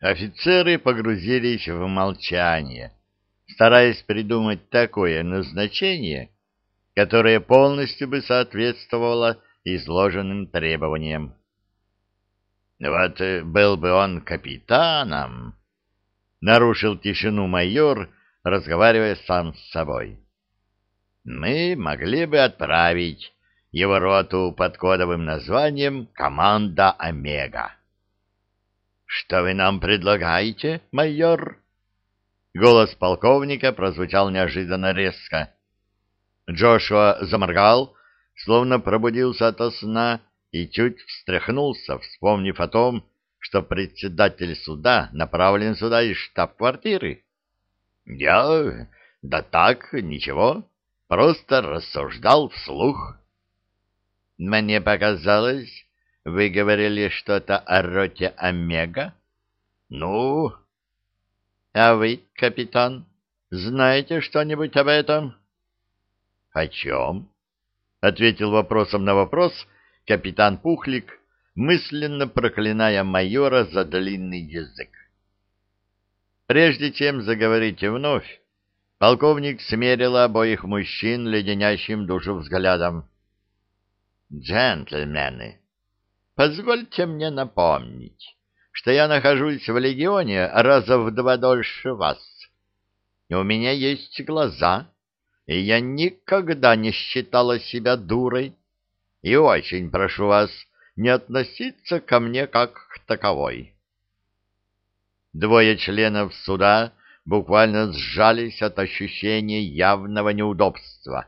Офицеры погрузились в молчание, стараясь придумать такое назначение, которое полностью бы соответствовало изложенным требованиям. Вот был бы он капитаном, нарушил тишину майор, разговаривая сам с собой. Мы могли бы отправить его роту под кодовым названием «Команда Омега». «Что вы нам предлагаете, майор?» Голос полковника прозвучал неожиданно резко. Джошуа заморгал, словно пробудился ото сна и чуть встряхнулся, вспомнив о том, что председатель суда направлен сюда из штаб-квартиры. — Я... да так, ничего, просто рассуждал вслух. — Мне показалось, вы говорили что-то о роте Омега? — Ну... — А вы, капитан, знаете что-нибудь об этом? — О чем? — ответил вопросом на вопрос капитан Пухлик, мысленно проклиная майора за длинный язык. Прежде чем заговорить вновь, полковник смерил обоих мужчин леденящим душу взглядом. «Джентльмены, позвольте мне напомнить, что я нахожусь в легионе раза в два дольше вас. У меня есть глаза, и я никогда не считала себя дурой, и очень прошу вас не относиться ко мне как к таковой. Двое членов суда буквально сжались от ощущения явного неудобства,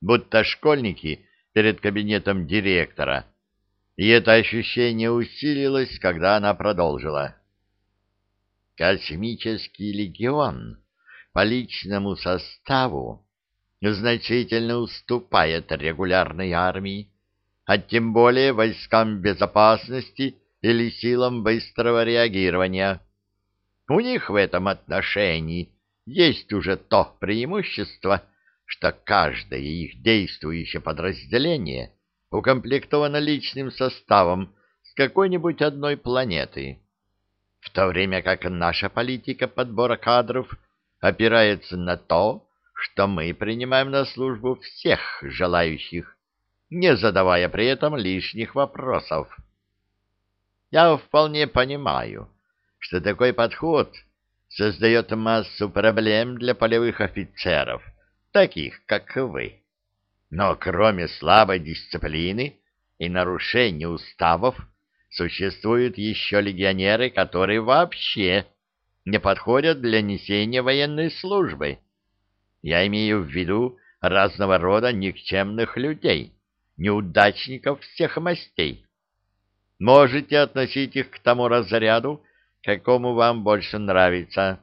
будто школьники перед кабинетом директора, и это ощущение усилилось, когда она продолжила. «Космический легион по личному составу значительно уступает регулярной армии, а тем более войскам безопасности или силам быстрого реагирования. У них в этом отношении есть уже то преимущество, что каждое их действующее подразделение укомплектовано личным составом с какой-нибудь одной планеты, в то время как наша политика подбора кадров опирается на то, что мы принимаем на службу всех желающих, не задавая при этом лишних вопросов. Я вполне понимаю, что такой подход создает массу проблем для полевых офицеров, таких, как вы. Но кроме слабой дисциплины и нарушения уставов, существуют еще легионеры, которые вообще не подходят для несения военной службы я имею в виду разного рода никчемных людей, неудачников всех мастей. Можете относить их к тому разряду, какому вам больше нравится.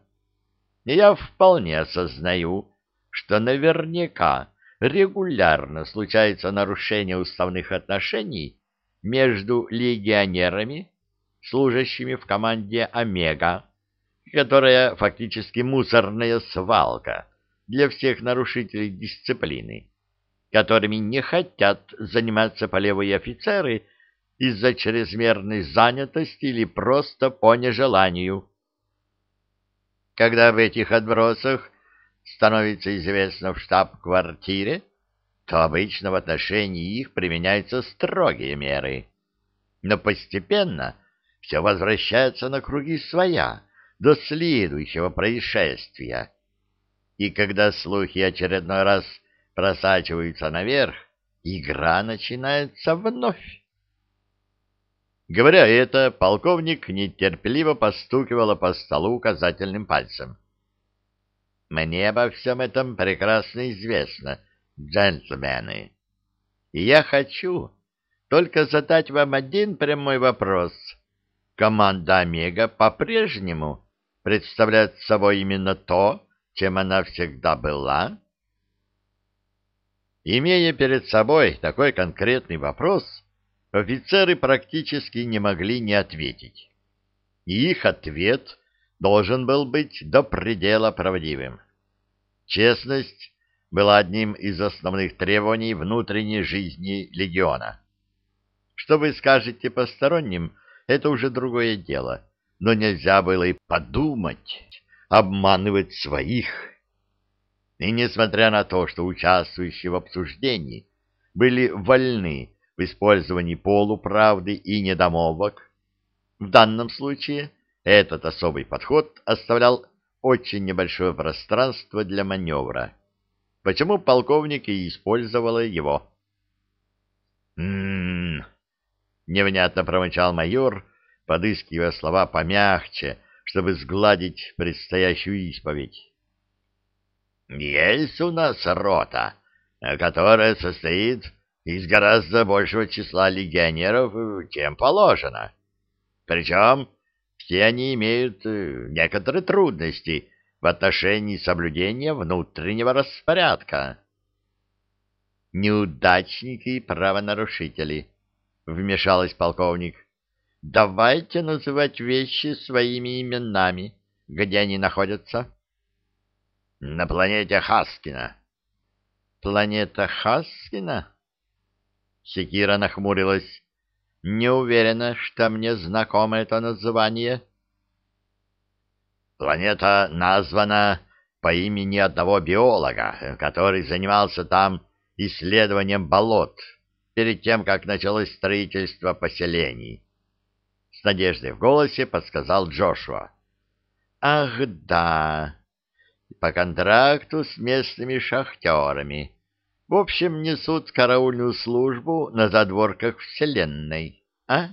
я вполне осознаю, что наверняка регулярно случается нарушение уставных отношений между легионерами, служащими в команде «Омега», которая фактически мусорная свалка, для всех нарушителей дисциплины, которыми не хотят заниматься полевые офицеры из-за чрезмерной занятости или просто по нежеланию. Когда в этих отбросах становится известно в штаб-квартире, то обычно в отношении их применяются строгие меры. Но постепенно все возвращается на круги своя до следующего происшествия, и когда слухи очередной раз просачиваются наверх, игра начинается вновь. Говоря это, полковник нетерпеливо постукивал по столу указательным пальцем. «Мне обо всем этом прекрасно известно, джентльмены. И я хочу только задать вам один прямой вопрос. Команда «Омега» по-прежнему представляет собой именно то, чем она всегда была? Имея перед собой такой конкретный вопрос, офицеры практически не могли не ответить. И их ответ должен был быть до предела правдивым. Честность была одним из основных требований внутренней жизни легиона. Что вы скажете посторонним, это уже другое дело, но нельзя было и подумать обманывать своих. И несмотря на то, что участвующие в обсуждении были вольны в использовании полуправды и недомовок, в данном случае этот особый подход оставлял очень небольшое пространство для маневра, почему полковник и использовала его. «М-м-м», невнятно промычал майор, подыскивая слова помягче, чтобы сгладить предстоящую исповедь. «Есть у нас рота, которая состоит из гораздо большего числа легионеров, чем положено. Причем все они имеют э, некоторые трудности в отношении соблюдения внутреннего распорядка. «Неудачники и правонарушители», — вмешалась полковник. «Давайте называть вещи своими именами, где они находятся». «На планете Хаскина». «Планета Хаскина?» Секира нахмурилась. Не уверена, что мне знакомо это название. Планета названа по имени одного биолога, который занимался там исследованием болот перед тем, как началось строительство поселений. С надеждой в голосе подсказал Джошуа. «Ах, да, по контракту с местными шахтерами. В общем, несут караульную службу на задворках Вселенной, а?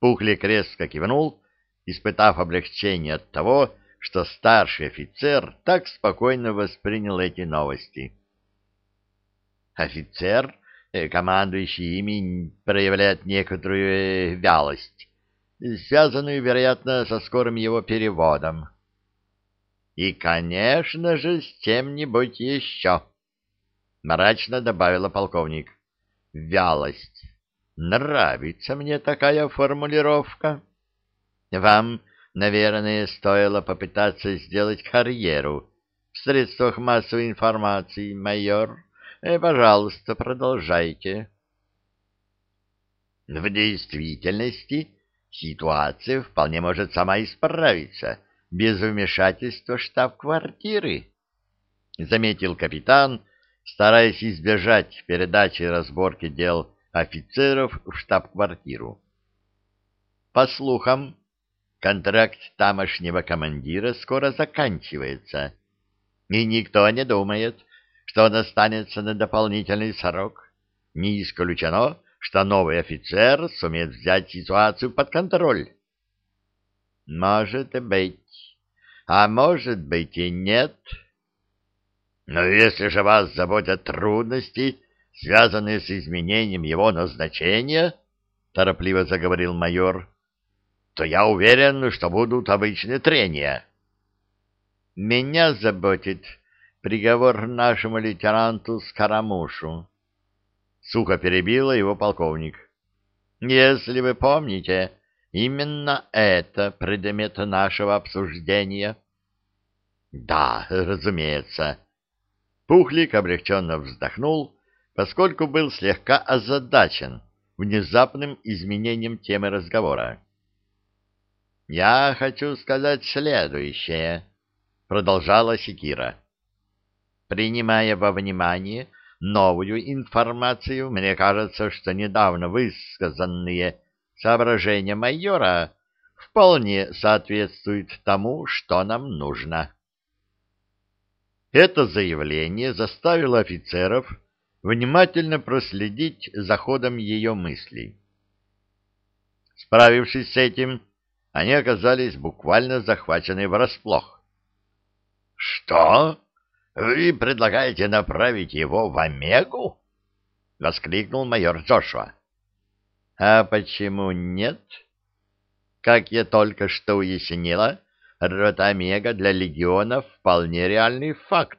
Пухлик резко кивнул, испытав облегчение от того, что старший офицер так спокойно воспринял эти новости. Офицер, э, командующий ими, проявляет некоторую э, вялость, связанную, вероятно, со скорым его переводом. И, конечно же, с чем-нибудь еще. Мрачно добавила полковник. Вялость. Нравится мне такая формулировка. Вам, наверное, стоило попытаться сделать карьеру в средствах массовой информации, майор. Э, пожалуйста, продолжайте. В действительности ситуация вполне может сама исправиться без вмешательства штаб-квартиры, заметил капитан, стараясь избежать передачи разборки дел офицеров в штаб-квартиру. По слухам, контракт тамошнего командира скоро заканчивается, и никто не думает, что он останется на дополнительный срок. Не исключено, что новый офицер сумеет взять ситуацию под контроль. Может быть, а может быть и нет, — но если же вас заботят трудности, связанные с изменением его назначения, — торопливо заговорил майор, — то я уверен, что будут обычные трения. — Меня заботит приговор нашему лейтенанту Скоромушу. Сухо перебила его полковник. — Если вы помните, именно это предмет нашего обсуждения. — Да, разумеется, — Пухлик облегченно вздохнул, поскольку был слегка озадачен внезапным изменением темы разговора. «Я хочу сказать следующее», — продолжала Секира. «Принимая во внимание новую информацию, мне кажется, что недавно высказанные соображения майора вполне соответствуют тому, что нам нужно». Это заявление заставило офицеров внимательно проследить за ходом ее мыслей. Справившись с этим, они оказались буквально захвачены врасплох. — Что? Вы предлагаете направить его в Омегу? — воскликнул майор Джошуа. — А почему нет? Как я только что уяснила, Ротомега для легионов вполне реальный факт.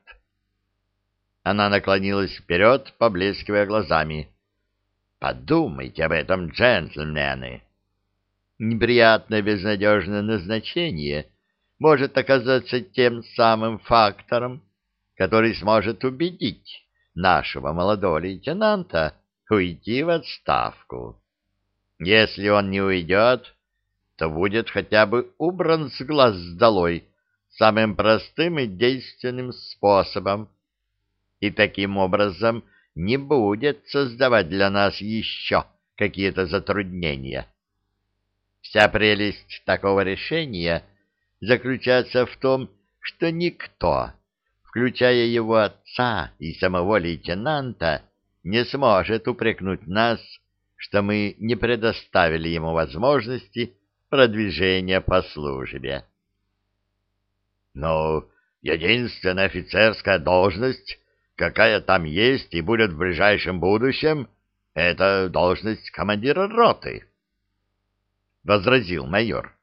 Она наклонилась вперед, поблескивая глазами. Подумайте об этом, джентльмены. Неприятное безнадежное назначение может оказаться тем самым фактором, который сможет убедить нашего молодого лейтенанта уйти в отставку. Если он не уйдет, то будет хотя бы убран с глаз долой самым простым и действенным способом, и таким образом не будет создавать для нас еще какие-то затруднения. Вся прелесть такого решения заключается в том, что никто, включая его отца и самого лейтенанта, не сможет упрекнуть нас, что мы не предоставили ему возможности продвижения по службе. Но единственная офицерская должность, какая там есть и будет в ближайшем будущем, это должность командира роты, — возразил майор.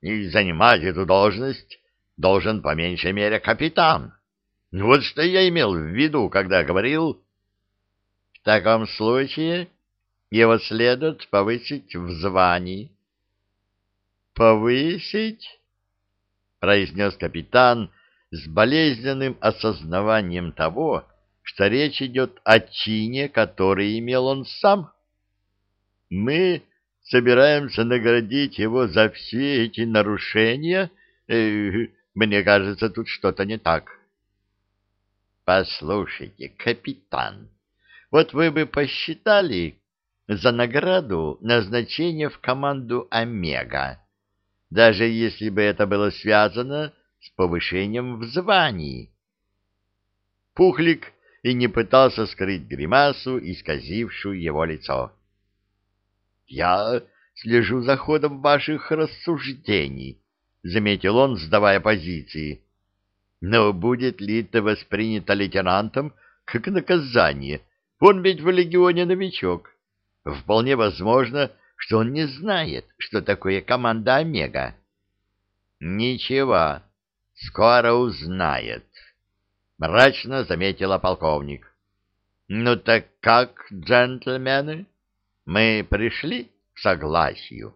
И занимать эту должность должен по меньшей мере капитан. Вот что я имел в виду, когда говорил... В таком случае его следует повысить в звании. «Повысить?» — произнес капитан с болезненным осознаванием того, что речь идет о чине, который имел он сам. «Мы собираемся наградить его за все эти нарушения? Э, мне кажется, тут что-то не так». Послушайте, капитан, вот вы бы посчитали за награду назначение в команду «Омега», даже если бы это было связано с повышением в звании. Пухлик и не пытался скрыть гримасу, исказившую его лицо. — Я слежу за ходом ваших рассуждений, — заметил он, сдавая позиции. Но будет ли это воспринято лейтенантом как наказание? Он ведь в легионе новичок. Вполне возможно, что он не знает, что такое команда «Омега». Ничего, скоро узнает, мрачно заметила полковник. Ну так как, джентльмены, мы пришли к согласию?